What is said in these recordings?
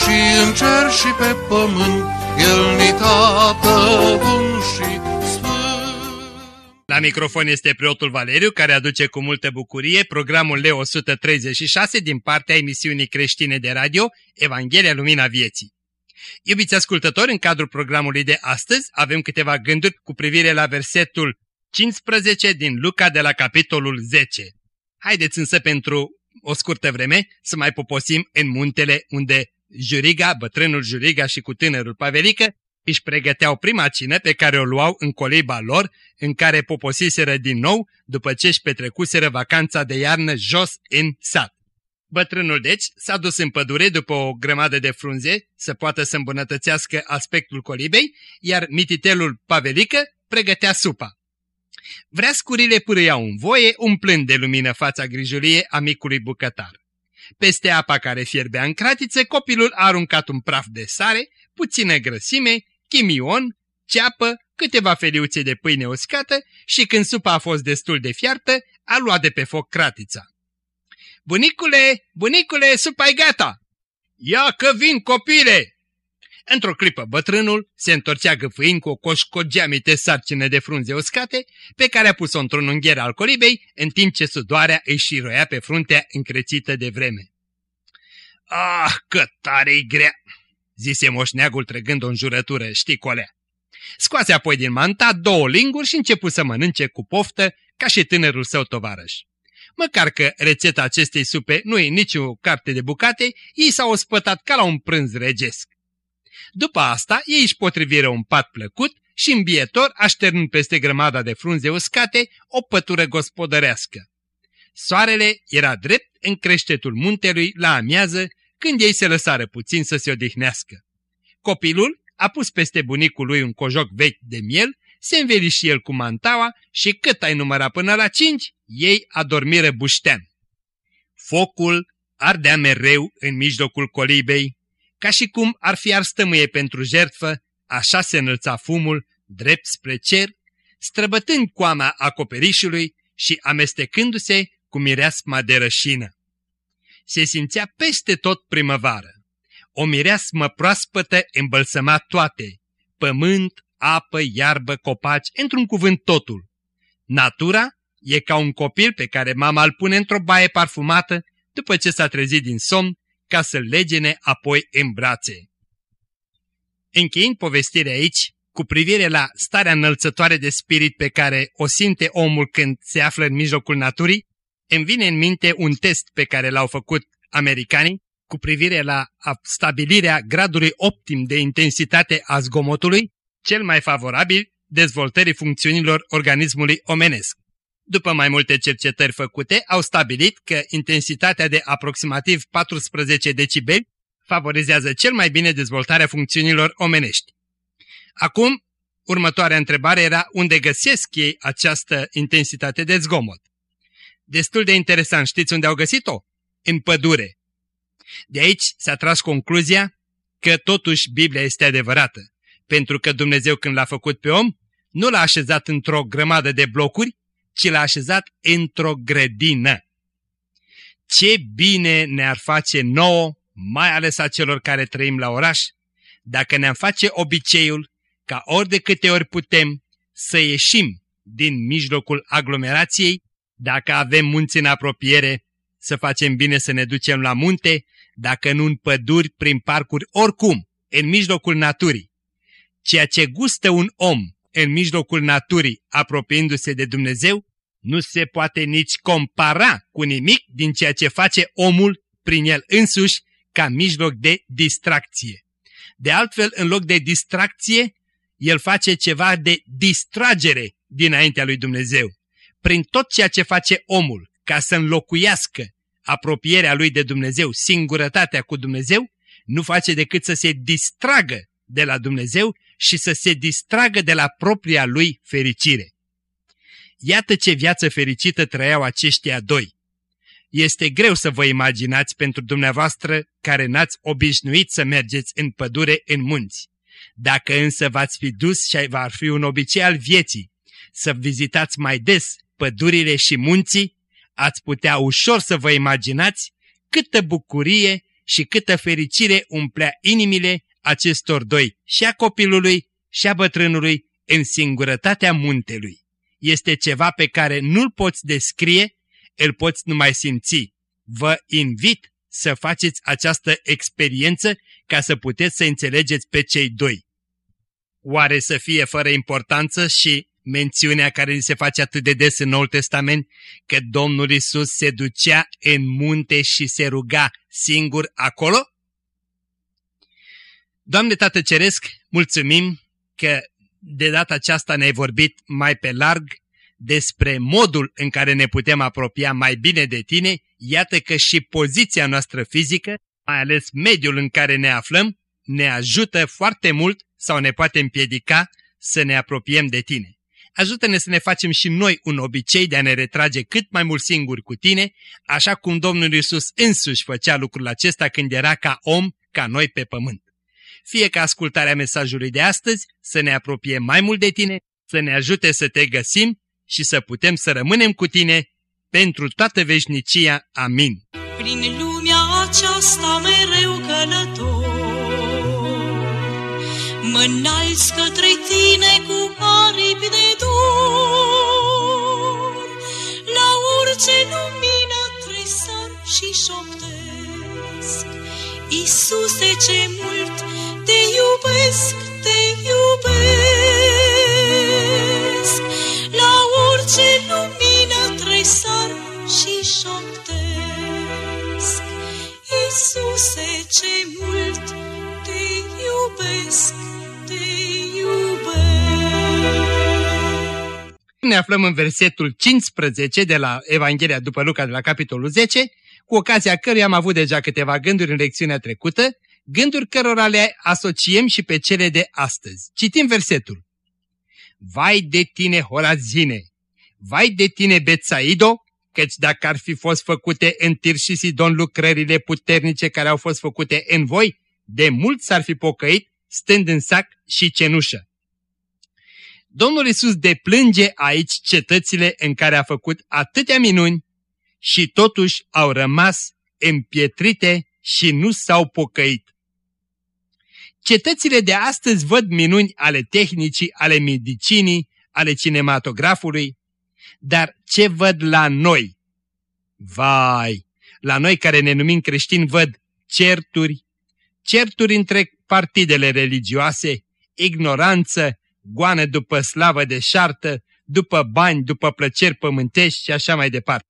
și în cer și pe pământ, El ni tată bun și la microfon este preotul Valeriu, care aduce cu multă bucurie programul Leo 136 din partea emisiunii creștine de radio Evanghelia Lumina Vieții. Iubiți ascultători, în cadrul programului de astăzi avem câteva gânduri cu privire la versetul 15 din Luca de la capitolul 10. Haideți însă pentru o scurtă vreme să mai poposim în muntele unde Juriga, bătrânul Juriga și cu tânărul Pavelică își pregăteau prima cină pe care o luau în coliba lor, în care poposiseră din nou după ce își petrecuseră vacanța de iarnă jos în sat. Bătrânul deci s-a dus în pădure după o grămadă de frunze să poată să îmbunătățească aspectul colibei, iar mititelul Pavelică pregătea supa. Vrea scurile pârâiau în voie, umplând de lumină fața grijulie a micului bucătar. Peste apa care fierbea în cratiță, copilul a aruncat un praf de sare, puțină grăsime chimion, ceapă, câteva feliuțe de pâine uscată și când supa a fost destul de fiartă, a luat de pe foc cratița. Bunicule, bunicule, supa e gata! Ia că vin, copile! Într-o clipă bătrânul se întorcea gâfâind cu o coșcogeamite sarcină de frunze uscate, pe care a pus-o într-un ungher al colibei, în timp ce sudoarea își șiroia pe fruntea încrețită de vreme. Ah, că tare-i grea! zise moșneagul trăgând o înjurătură, știi colea. Scoase apoi din manta două linguri și începu să mănânce cu poftă, ca și tânărul său tovarăș. Măcar că rețeta acestei supe nu e nicio carte de bucate, ei s-au ospătat ca la un prânz regesc. După asta, ei își potriviră un pat plăcut și îmbietor așternând peste grămada de frunze uscate o pătură gospodărească. Soarele era drept în creștetul muntelui la amiază când ei se lăsară puțin să se odihnească. Copilul a pus peste bunicul lui un cojoc vechi de miel, se înveli și el cu mantaua și cât ai numărat până la cinci, ei adormiră buștean. Focul ardea mereu în mijlocul colibei, ca și cum ar fi ars tămâie pentru jertfă, așa se înălța fumul, drept spre cer, străbătând coama acoperișului și amestecându-se cu mireasma de rășină se simțea peste tot primăvară. O mireasmă proaspătă îmbălsăma toate, pământ, apă, iarbă, copaci, într-un cuvânt totul. Natura e ca un copil pe care mama îl pune într-o baie parfumată după ce s-a trezit din somn ca să-l legene apoi în brațe. Încheind povestirea aici, cu privire la starea înălțătoare de spirit pe care o simte omul când se află în mijlocul naturii, îmi vine în minte un test pe care l-au făcut americanii cu privire la stabilirea gradului optim de intensitate a zgomotului, cel mai favorabil dezvoltării funcțiunilor organismului omenesc. După mai multe cercetări făcute, au stabilit că intensitatea de aproximativ 14 decibeli favorizează cel mai bine dezvoltarea funcțiunilor omenești. Acum, următoarea întrebare era unde găsesc ei această intensitate de zgomot destul de interesant. Știți unde au găsit-o? În pădure. De aici s-a tras concluzia că totuși Biblia este adevărată, pentru că Dumnezeu când l-a făcut pe om, nu l-a așezat într-o grămadă de blocuri, ci l-a așezat într-o grădină. Ce bine ne-ar face nouă, mai ales a celor care trăim la oraș, dacă ne-am face obiceiul ca ori de câte ori putem să ieșim din mijlocul aglomerației dacă avem munți în apropiere, să facem bine să ne ducem la munte, dacă nu în păduri, prin parcuri, oricum, în mijlocul naturii. Ceea ce gustă un om în mijlocul naturii, apropiindu-se de Dumnezeu, nu se poate nici compara cu nimic din ceea ce face omul prin el însuși ca mijloc de distracție. De altfel, în loc de distracție, el face ceva de distragere dinaintea lui Dumnezeu prin tot ceea ce face omul ca să înlocuiască apropierea lui de Dumnezeu, singurătatea cu Dumnezeu, nu face decât să se distragă de la Dumnezeu și să se distragă de la propria lui fericire. Iată ce viață fericită trăiau aceștia doi. Este greu să vă imaginați pentru dumneavoastră care n-ați obișnuit să mergeți în pădure în munți. Dacă însă v-ați fi dus și va fi un obicei al vieții să vizitați mai des pădurile și munții, ați putea ușor să vă imaginați câtă bucurie și câtă fericire umplea inimile acestor doi, și a copilului și a bătrânului, în singurătatea muntelui. Este ceva pe care nu-l poți descrie, îl poți numai simți. Vă invit să faceți această experiență ca să puteți să înțelegeți pe cei doi. Oare să fie fără importanță și mențiunea care se face atât de des în Noul Testament, că Domnul Isus se ducea în munte și se ruga singur acolo? Doamne Tată Ceresc, mulțumim că de data aceasta ne-ai vorbit mai pe larg despre modul în care ne putem apropia mai bine de Tine, iată că și poziția noastră fizică, mai ales mediul în care ne aflăm, ne ajută foarte mult sau ne poate împiedica să ne apropiem de Tine. Ajută-ne să ne facem și noi un obicei de a ne retrage cât mai mult singuri cu Tine, așa cum Domnul Iisus însuși făcea lucrul acesta când era ca om, ca noi pe pământ fie ca ascultarea mesajului de astăzi să ne apropie mai mult de tine, să ne ajute să te găsim și să putem să rămânem cu tine pentru toată veșnicia. Amin. Prin lumea aceasta mereu călător, mă înalți către tine cu aripi de dor, la orice lumină tresar și șoptesc. Iisuse, ce mult te iubesc, te iubesc. La orice lumină tresar și șoptesc. Iisuse, ce mult te iubesc, te iubesc. Ne aflăm în versetul 15 de la Evanghelia după Luca de la capitolul 10, cu ocazia căruia am avut deja câteva gânduri în lecțiunea trecută, gânduri cărora le asociem și pe cele de astăzi. Citim versetul. Vai de tine, Horazine! Vai de tine, Betsaido! Căci dacă ar fi fost făcute în Tir și Sidon lucrările puternice care au fost făcute în voi, de mult s-ar fi pocăit, stând în sac și cenușă. Domnul Isus deplânge aici cetățile în care a făcut atâtea minuni și totuși au rămas împietrite și nu s-au pocăit. Cetățile de astăzi văd minuni ale tehnicii, ale medicinii, ale cinematografului, dar ce văd la noi? Vai! La noi care ne numim creștini văd certuri, certuri între partidele religioase, ignoranță, goană după slavă de șartă, după bani, după plăceri pământești și așa mai departe.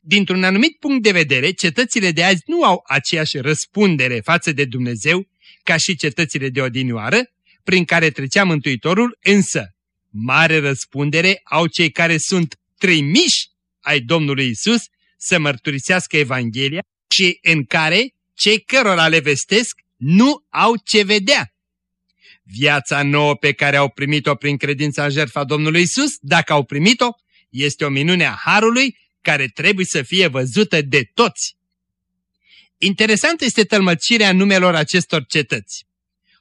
Dintr-un anumit punct de vedere, cetățile de azi nu au aceeași răspundere față de Dumnezeu ca și cetățile de odinioară, prin care trecea Mântuitorul, însă mare răspundere au cei care sunt trimiși ai Domnului Isus să mărturisească Evanghelia și în care cei cărora le vestesc nu au ce vedea. Viața nouă pe care au primit-o prin credința în jertfa Domnului Isus, dacă au primit-o, este o minune a Harului care trebuie să fie văzută de toți. Interesant este tălmăcirea numelor acestor cetăți.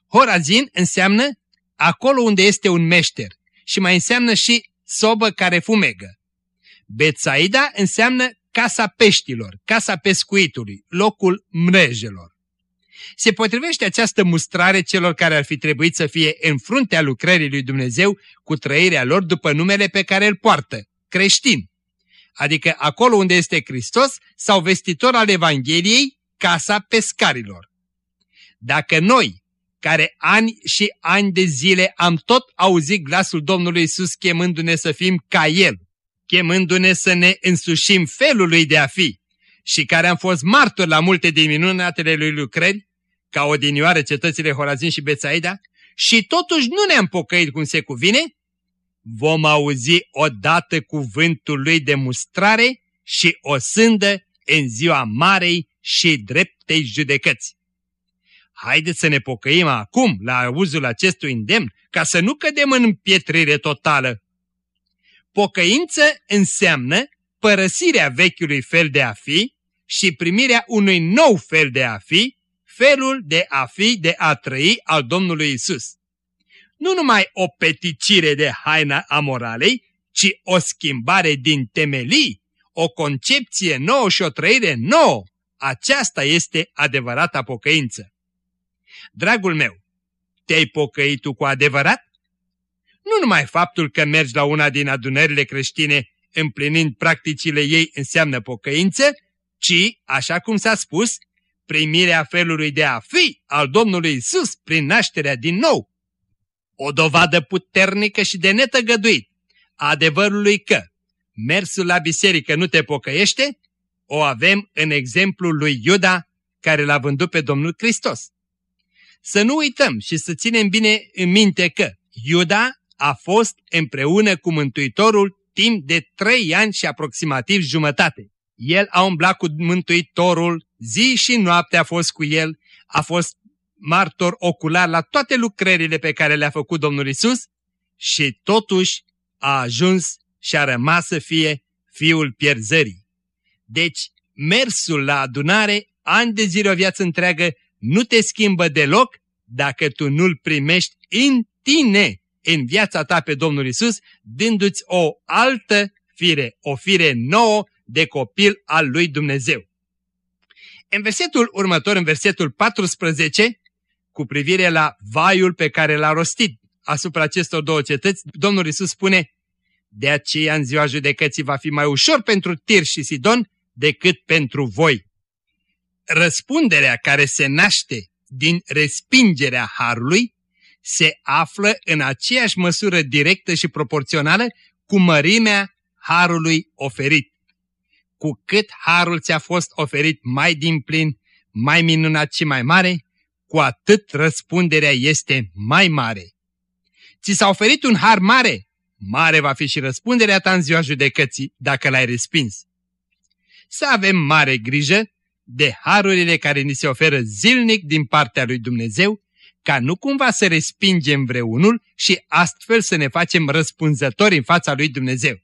Horazin înseamnă acolo unde este un meșter și mai înseamnă și sobă care fumegă. Betsaida înseamnă casa peștilor, casa pescuitului, locul mrejelor. Se potrivește această mustrare celor care ar fi trebuit să fie în fruntea lucrării lui Dumnezeu cu trăirea lor după numele pe care îl poartă, creștin. Adică acolo unde este Hristos sau vestitor al Evangheliei, casa pescarilor. Dacă noi, care ani și ani de zile am tot auzit glasul Domnului Isus chemându-ne să fim ca El, chemându-ne să ne însușim felul lui de a fi și care am fost martori la multe din minunatele lui lucrări, ca odinioară cetățile Horazin și Bețaida, și totuși nu ne-am pocăit cum se cuvine, vom auzi odată cuvântul lui de mustrare și o sândă în ziua marei și dreptei judecăți. Haideți să ne pocăim acum la auzul acestui îndemn, ca să nu cădem în pietrire totală. Pocăință înseamnă părăsirea vechiului fel de a fi și primirea unui nou fel de a fi, felul de a fi, de a trăi al Domnului Isus. Nu numai o peticire de haina a moralei, ci o schimbare din temelii, o concepție nouă și o trăire nouă. Aceasta este adevărata pocăință. Dragul meu, te-ai pocăit tu cu adevărat? Nu numai faptul că mergi la una din adunările creștine împlinind practicile ei înseamnă pocăință, ci, așa cum s-a spus, primirea felului de a fi al Domnului Isus prin nașterea din nou. O dovadă puternică și de netăgăduit a adevărului că mersul la biserică nu te pocăiește, o avem în exemplul lui Iuda care l-a vândut pe Domnul Hristos. Să nu uităm și să ținem bine în minte că Iuda a fost împreună cu Mântuitorul timp de trei ani și aproximativ jumătate. El a umblat cu Mântuitorul, zi și noapte a fost cu el, a fost martor ocular la toate lucrările pe care le-a făcut Domnul Isus și totuși a ajuns și a rămas să fie fiul pierzării. Deci, mersul la adunare, ani de zile o viață întreagă, nu te schimbă deloc dacă tu nu-L primești în tine, în viața ta pe Domnul Isus, dându-ți o altă fire, o fire nouă de copil al lui Dumnezeu. În versetul următor, în versetul 14, cu privire la vaiul pe care l-a rostit asupra acestor două cetăți, Domnul Isus spune, De aceea în ziua judecății va fi mai ușor pentru Tir și Sidon decât pentru voi. Răspunderea care se naște din respingerea Harului se află în aceeași măsură directă și proporțională cu mărimea Harului oferit. Cu cât Harul ți-a fost oferit mai din plin, mai minunat și mai mare, cu atât răspunderea este mai mare. Ți s-a oferit un har mare, mare va fi și răspunderea ta în ziua judecății dacă l-ai respins. Să avem mare grijă de harurile care ni se oferă zilnic din partea lui Dumnezeu, ca nu cumva să respingem vreunul și astfel să ne facem răspunzători în fața lui Dumnezeu.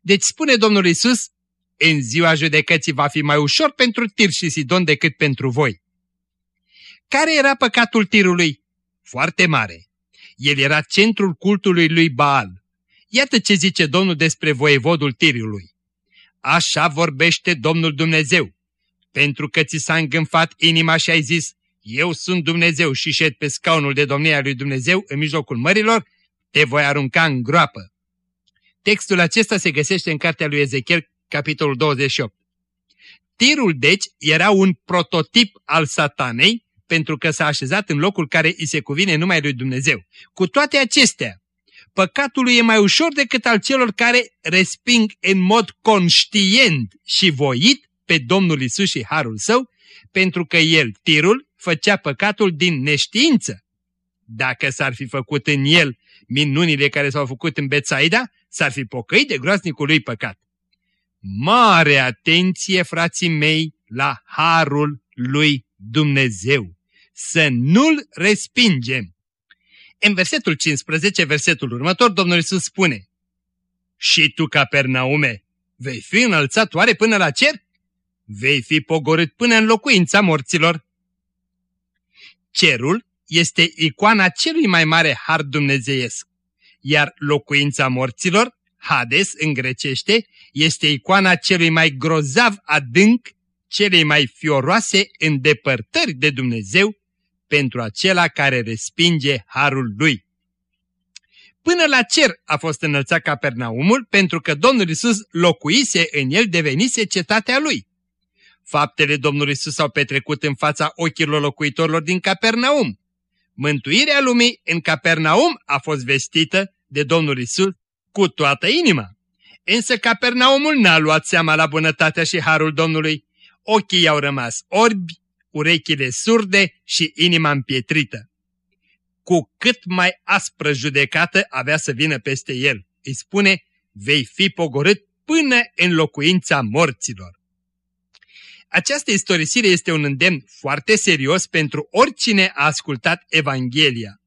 Deci spune Domnul Isus, în ziua judecății va fi mai ușor pentru Tir și Sidon decât pentru voi. Care era păcatul Tirului? Foarte mare. El era centrul cultului lui Baal. Iată ce zice Domnul despre voievodul Tirului. Așa vorbește Domnul Dumnezeu pentru că ți s-a îngânfat inima și ai zis, eu sunt Dumnezeu și șed pe scaunul de domnia lui Dumnezeu în mijlocul mărilor, te voi arunca în groapă. Textul acesta se găsește în cartea lui Ezechiel, capitolul 28. Tirul, deci, era un prototip al satanei, pentru că s-a așezat în locul care îi se cuvine numai lui Dumnezeu. Cu toate acestea, păcatul lui e mai ușor decât al celor care resping în mod conștient și voit pe Domnul Isus și Harul Său, pentru că El, tirul, făcea păcatul din neștiință. Dacă s-ar fi făcut în el minunile care s-au făcut în Betsaida, s-ar fi pocăit de groaznicul lui păcat. Mare atenție, frații mei, la Harul lui Dumnezeu! Să nu-l respingem! În versetul 15, versetul următor, Domnul Iisus spune Și tu, Capernaume, vei fi înălțat oare până la cer? vei fi pogorât până în locuința morților. Cerul este icoana celui mai mare har dumnezeiesc, iar locuința morților, Hades în grecește, este icoana celui mai grozav adânc, celei mai fioroase îndepărtări de Dumnezeu pentru acela care respinge harul lui. Până la cer a fost înălțat Capernaumul pentru că Domnul Isus locuise în el devenise cetatea lui. Faptele Domnului Isus s-au petrecut în fața ochilor locuitorilor din Capernaum. Mântuirea lumii în Capernaum a fost vestită de Domnul Isus cu toată inima. Însă Capernaumul n-a luat seama la bunătatea și harul Domnului. Ochii i-au rămas orbi, urechile surde și inima împietrită. Cu cât mai aspră judecată avea să vină peste el. Îi spune, vei fi pogorât până în locuința morților. Această istorisire este un îndemn foarte serios pentru oricine a ascultat Evanghelia.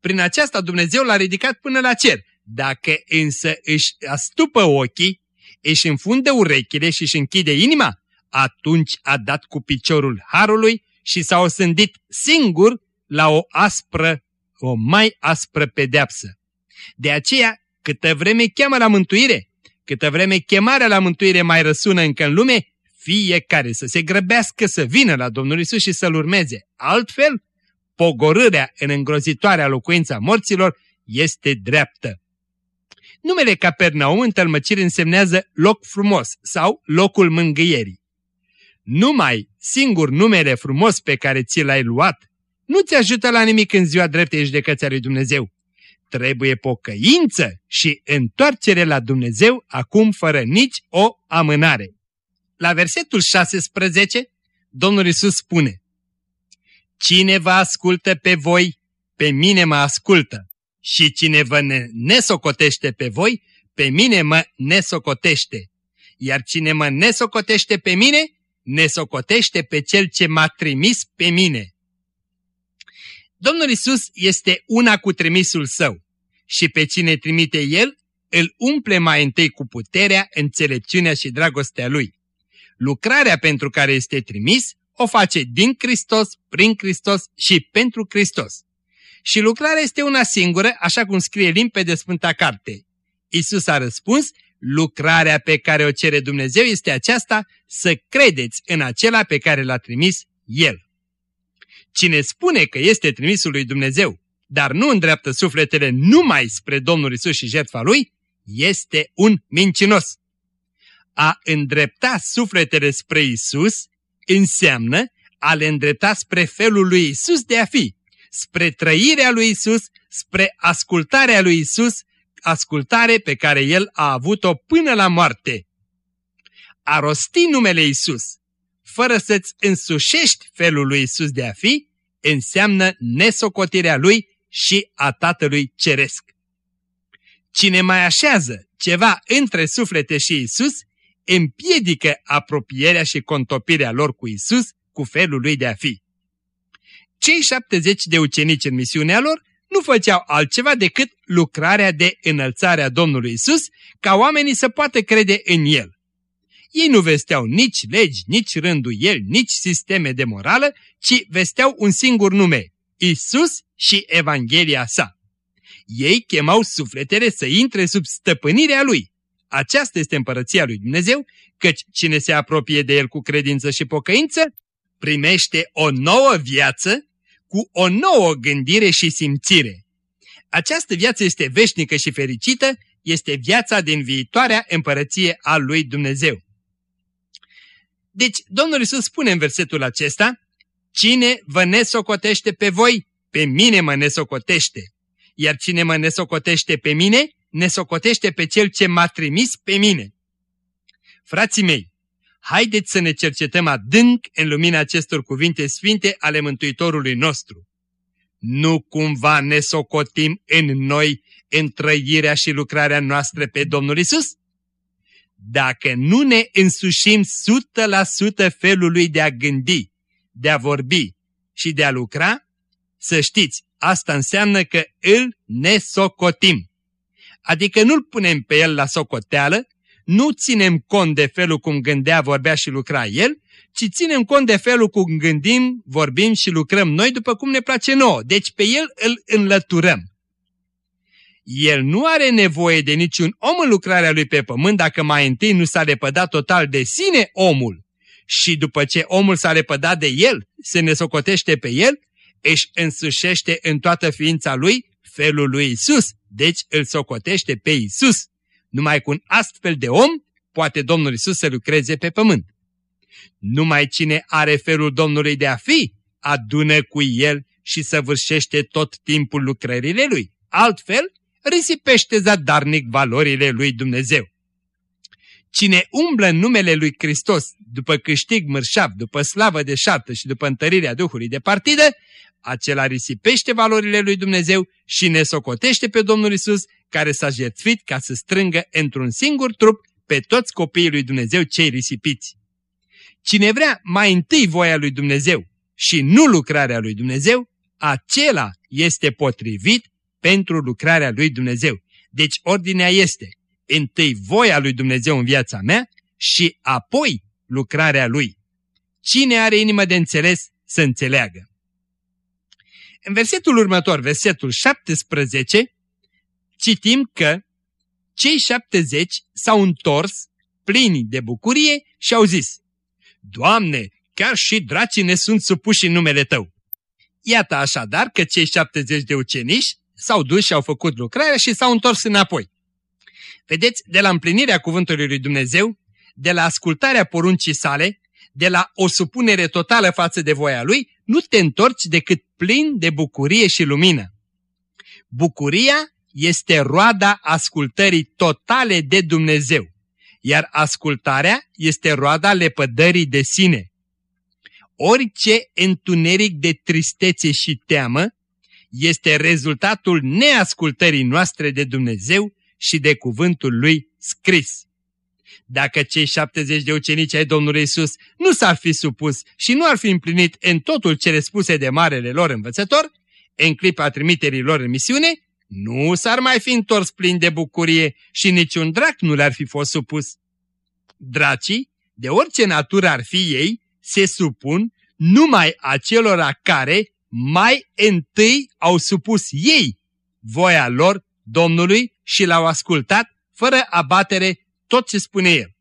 Prin aceasta Dumnezeu l-a ridicat până la cer. Dacă însă își astupă ochii, își înfundă urechile și își închide inima, atunci a dat cu piciorul harului și s-a osândit singur la o aspră, o mai aspră pedeapsă. De aceea, câtă vreme cheamă la mântuire, câtă vreme chemarea la mântuire mai răsună încă în lume, fiecare să se grăbească să vină la Domnul Isus și să-L urmeze. Altfel, pogorârea în îngrozitoarea locuința morților este dreaptă. Numele Capernaum în tălmăciri însemnează loc frumos sau locul mângâierii. Numai singur numele frumos pe care ți l-ai luat nu ți ajută la nimic în ziua dreptei judecății lui Dumnezeu. Trebuie pocăință și întoarcere la Dumnezeu acum fără nici o amânare. La versetul 16, Domnul Isus spune Cine vă ascultă pe voi, pe mine mă ascultă și cine vă nesocotește pe voi, pe mine mă nesocotește. Iar cine mă nesocotește pe mine, nesocotește pe cel ce m-a trimis pe mine. Domnul Isus este una cu trimisul său și pe cine trimite El, îl umple mai întâi cu puterea, înțelepciunea și dragostea Lui. Lucrarea pentru care este trimis o face din Hristos, prin Hristos și pentru Hristos. Și lucrarea este una singură, așa cum scrie limpede Sfânta Carte. Isus a răspuns, lucrarea pe care o cere Dumnezeu este aceasta, să credeți în acela pe care l-a trimis El. Cine spune că este trimisul lui Dumnezeu, dar nu îndreaptă sufletele numai spre Domnul Isus și jertfa Lui, este un mincinos. A îndrepta sufletele spre Isus înseamnă a le îndrepta spre felul lui Isus de a fi, spre trăirea lui Isus, spre ascultarea lui Isus, ascultare pe care El a avut-o până la moarte. A rosti numele Isus, fără să-ți însușești felul lui Isus de a fi, înseamnă nesocotirea Lui și a Tatălui Ceresc. Cine mai așează ceva între suflete și Isus, împiedică apropierea și contopirea lor cu Isus, cu felul lui de a fi. Cei 70 de ucenici în misiunea lor nu făceau altceva decât lucrarea de înălțare a Domnului Isus, ca oamenii să poată crede în El. Ei nu vesteau nici legi, nici rânduieli, nici sisteme de morală, ci vesteau un singur nume, Isus și Evanghelia sa. Ei chemau sufletele să intre sub stăpânirea Lui. Aceasta este împărăția lui Dumnezeu, căci cine se apropie de El cu credință și pocăință, primește o nouă viață cu o nouă gândire și simțire. Această viață este veșnică și fericită, este viața din viitoarea împărăție a lui Dumnezeu. Deci, Domnul Iisus spune în versetul acesta, Cine vă nesocotește pe voi, pe mine mă nesocotește. Iar cine mă nesocotește pe mine, nesocotește pe cel ce m-a trimis pe mine. Frații mei, haideți să ne cercetăm adânc în lumina acestor cuvinte sfinte ale Mântuitorului nostru. Nu cumva ne socotim în noi în trăirea și lucrarea noastră pe Domnul Isus? Dacă nu ne însușim 100% felul lui de a gândi, de a vorbi și de a lucra, să știți, asta înseamnă că îl nesocotim. Adică nu-l punem pe el la socoteală, nu ținem cont de felul cum gândea, vorbea și lucra el, ci ținem cont de felul cum gândim, vorbim și lucrăm noi după cum ne place nouă. Deci pe el îl înlăturăm. El nu are nevoie de niciun om în lucrarea lui pe pământ dacă mai întâi nu s-a lepădat total de sine omul. Și după ce omul s-a lepădat de el, se ne socotește pe el, își însușește în toată ființa lui felul lui Isus, deci îl socotește pe Isus. Numai cu un astfel de om poate Domnul Isus să lucreze pe pământ. Numai cine are felul Domnului de a fi, adună cu el și săvârșește tot timpul lucrările lui. Altfel, risipește zadarnic valorile lui Dumnezeu. Cine umblă în numele lui Hristos după câștig mărșav, după slavă de șartă și după întărirea Duhului de partidă, acela risipește valorile lui Dumnezeu și ne socotește pe Domnul Isus, care s-a jertfit ca să strângă într-un singur trup pe toți copiii lui Dumnezeu cei risipiți. Cine vrea mai întâi voia lui Dumnezeu și nu lucrarea lui Dumnezeu, acela este potrivit pentru lucrarea lui Dumnezeu. Deci ordinea este întâi voia lui Dumnezeu în viața mea și apoi lucrarea lui. Cine are inimă de înțeles să înțeleagă. În versetul următor, versetul 17, citim că cei 70 s-au întors plini de bucurie și au zis, Doamne, chiar și dracii ne sunt supuși în numele Tău. Iată așadar că cei 70 de uceniși s-au dus și au făcut lucrarea și s-au întors înapoi. Vedeți, de la împlinirea cuvântului lui Dumnezeu, de la ascultarea poruncii sale, de la o supunere totală față de voia lui, nu te întorci decât plin de bucurie și lumină. Bucuria este roada ascultării totale de Dumnezeu, iar ascultarea este roada lepădării de sine. Orice întuneric de tristețe și teamă este rezultatul neascultării noastre de Dumnezeu și de cuvântul lui scris. Dacă cei 70 de ucenici ai Domnului Isus nu s-ar fi supus și nu ar fi împlinit în totul cele spuse de marele lor învățător, în clipa trimiterii lor în misiune, nu s-ar mai fi întors plin de bucurie și niciun drac nu le-ar fi fost supus. Dracii, de orice natură ar fi ei, se supun numai acelora care mai întâi au supus ei voia lor Domnului și l-au ascultat fără abatere tot ce spune el.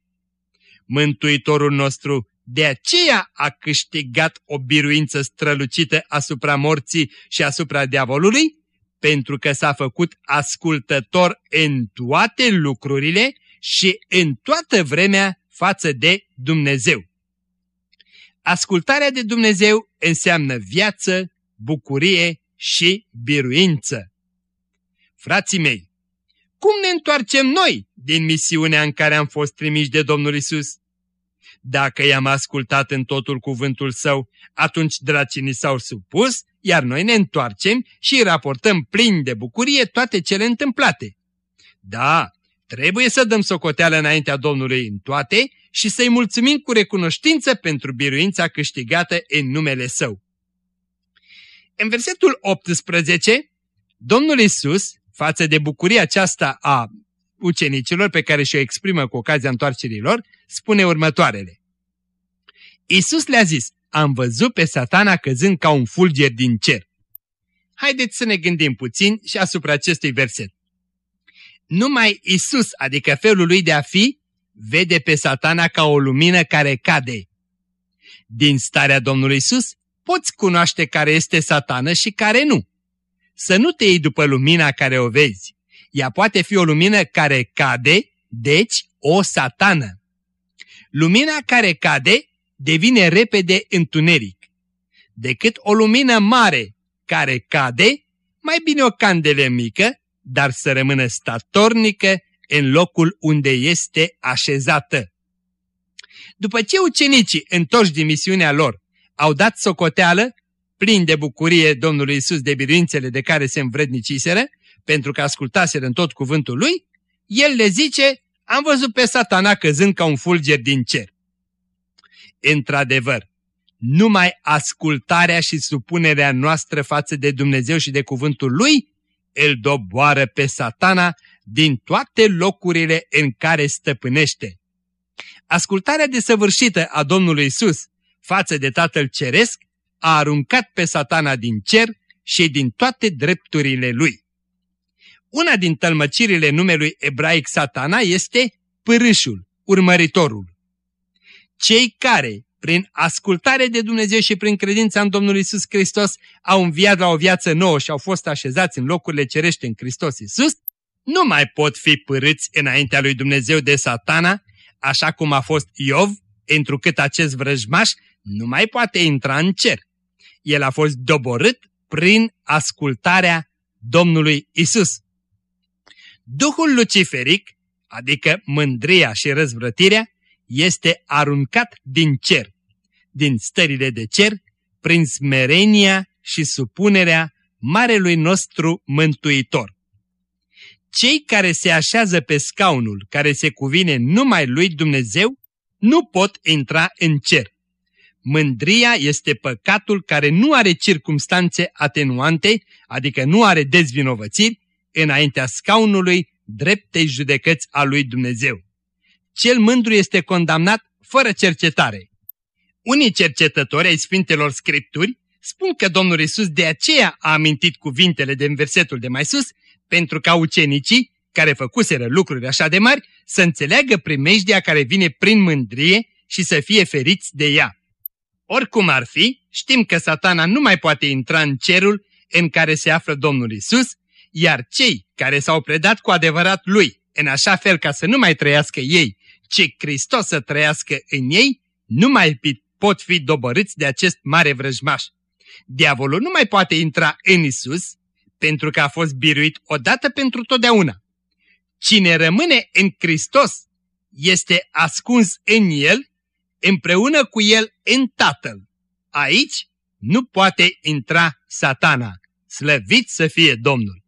Mântuitorul nostru de aceea a câștigat o biruință strălucită asupra morții și asupra diavolului, pentru că s-a făcut ascultător în toate lucrurile și în toată vremea față de Dumnezeu. Ascultarea de Dumnezeu înseamnă viață, bucurie și biruință. Frații mei, cum ne întoarcem noi din misiunea în care am fost trimiși de Domnul Isus? Dacă i-am ascultat în totul cuvântul său, atunci dracinii s-au supus, iar noi ne întoarcem și raportăm plini de bucurie toate cele întâmplate. Da, trebuie să dăm socoteală înaintea Domnului în toate și să-i mulțumim cu recunoștință pentru biruința câștigată în numele Său. În versetul 18, Domnul Isus, față de bucuria aceasta a ucenicilor pe care și-o exprimă cu ocazia întoarcerii lor, spune următoarele. Isus le-a zis, am văzut pe satana căzând ca un fulger din cer. Haideți să ne gândim puțin și asupra acestui verset. Numai Isus, adică felul lui de a fi, vede pe satana ca o lumină care cade. Din starea Domnului Isus poți cunoaște care este satană și care nu. Să nu te iei după lumina care o vezi. Ea poate fi o lumină care cade, deci o satană. Lumina care cade devine repede întuneric. Decât o lumină mare care cade, mai bine o candelă mică, dar să rămână statornică în locul unde este așezată. După ce ucenicii, întorși din misiunea lor, au dat socoteală, plin de bucurie Domnului Isus de biruințele de care se învredniciseră, pentru că ascultaseră în tot cuvântul lui, el le zice, am văzut pe satana căzând ca un fulger din cer. Într-adevăr, numai ascultarea și supunerea noastră față de Dumnezeu și de cuvântul lui îl doboară pe satana din toate locurile în care stăpânește. Ascultarea desăvârșită a Domnului Isus față de Tatăl Ceresc a aruncat pe satana din cer și din toate drepturile lui. Una din tălmăcirile numelui ebraic satana este pârâșul, urmăritorul. Cei care, prin ascultare de Dumnezeu și prin credința în Domnul Isus Hristos, au înviat la o viață nouă și au fost așezați în locurile cerești în Hristos Isus, nu mai pot fi părâți înaintea lui Dumnezeu de satana, așa cum a fost Iov, întrucât acest vrăjmaș nu mai poate intra în cer. El a fost doborât prin ascultarea Domnului Isus. Duhul luciferic, adică mândria și răzvrătirea, este aruncat din cer, din stările de cer, prin smerenia și supunerea Marelui nostru Mântuitor. Cei care se așează pe scaunul care se cuvine numai lui Dumnezeu nu pot intra în cer. Mândria este păcatul care nu are circumstanțe atenuante, adică nu are dezvinovățiri, înaintea scaunului dreptei judecăți a lui Dumnezeu. Cel mândru este condamnat fără cercetare. Unii cercetători ai Sfintelor Scripturi spun că Domnul Isus de aceea a amintit cuvintele din versetul de mai sus, pentru ca ucenicii, care făcuseră lucruri așa de mari, să înțeleagă primejdia care vine prin mândrie și să fie feriți de ea. Oricum ar fi, știm că satana nu mai poate intra în cerul în care se află Domnul Isus, iar cei care s-au predat cu adevărat lui, în așa fel ca să nu mai trăiască ei, ci Hristos să trăiască în ei, nu mai pot fi dobărâți de acest mare vrăjmaș. Diavolul nu mai poate intra în Isus, pentru că a fost biruit odată pentru totdeauna. Cine rămâne în Hristos este ascuns în El, împreună cu El în Tatăl. Aici nu poate intra satana. Slăvit să fie Domnul!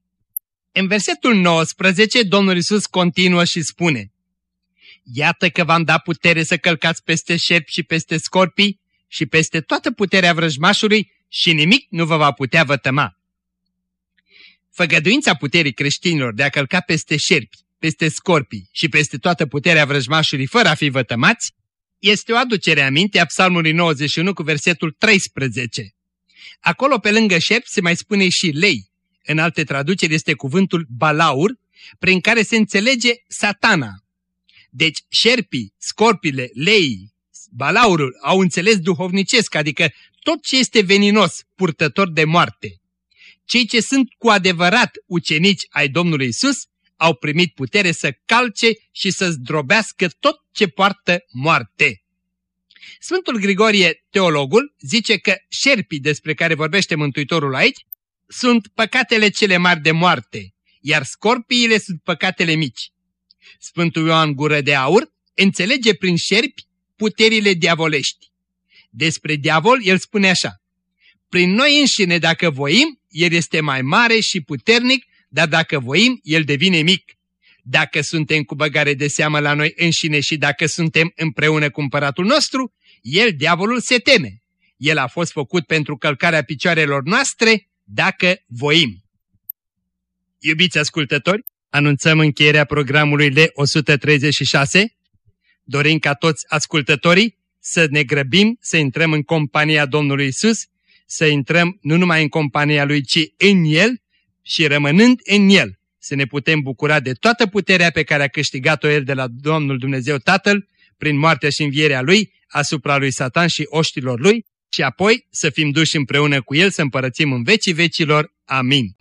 În versetul 19, Domnul Isus continuă și spune Iată că v-am dat putere să călcați peste șerpi și peste scorpii și peste toată puterea vrăjmașului și nimic nu vă va putea vătăma. Făgăduința puterii creștinilor de a călca peste șerpi, peste scorpii și peste toată puterea vrăjmașului fără a fi vătămați, este o aducere aminte a psalmului 91 cu versetul 13. Acolo pe lângă șerpi se mai spune și lei. În alte traduceri este cuvântul balaur, prin care se înțelege satana. Deci șerpii, scorpile, leii, balaurul au înțeles duhovnicesc, adică tot ce este veninos, purtător de moarte. Cei ce sunt cu adevărat ucenici ai Domnului Isus au primit putere să calce și să zdrobească tot ce poartă moarte. Sfântul Grigorie, teologul, zice că șerpii despre care vorbește Mântuitorul aici sunt păcatele cele mari de moarte, iar scorpiile sunt păcatele mici. Sfântul Ioan Gură de Aur înțelege prin șerpi puterile diavolești. Despre diavol el spune așa, Prin noi înșine dacă voim, el este mai mare și puternic, dar dacă voim, el devine mic. Dacă suntem cu băgare de seamă la noi înșine și dacă suntem împreună cu împăratul nostru, el, diavolul, se teme. El a fost făcut pentru călcarea picioarelor noastre, dacă voim. Iubiți ascultători, anunțăm încheierea programului L136. Dorim ca toți ascultătorii să ne grăbim să intrăm în compania Domnului Isus, să intrăm nu numai în compania Lui, ci în El și rămânând în El, să ne putem bucura de toată puterea pe care a câștigat-o El de la Domnul Dumnezeu Tatăl, prin moartea și învierea Lui, asupra lui Satan și oștilor Lui, și apoi să fim duși împreună cu El să împărățim în vecii vecilor. Amin.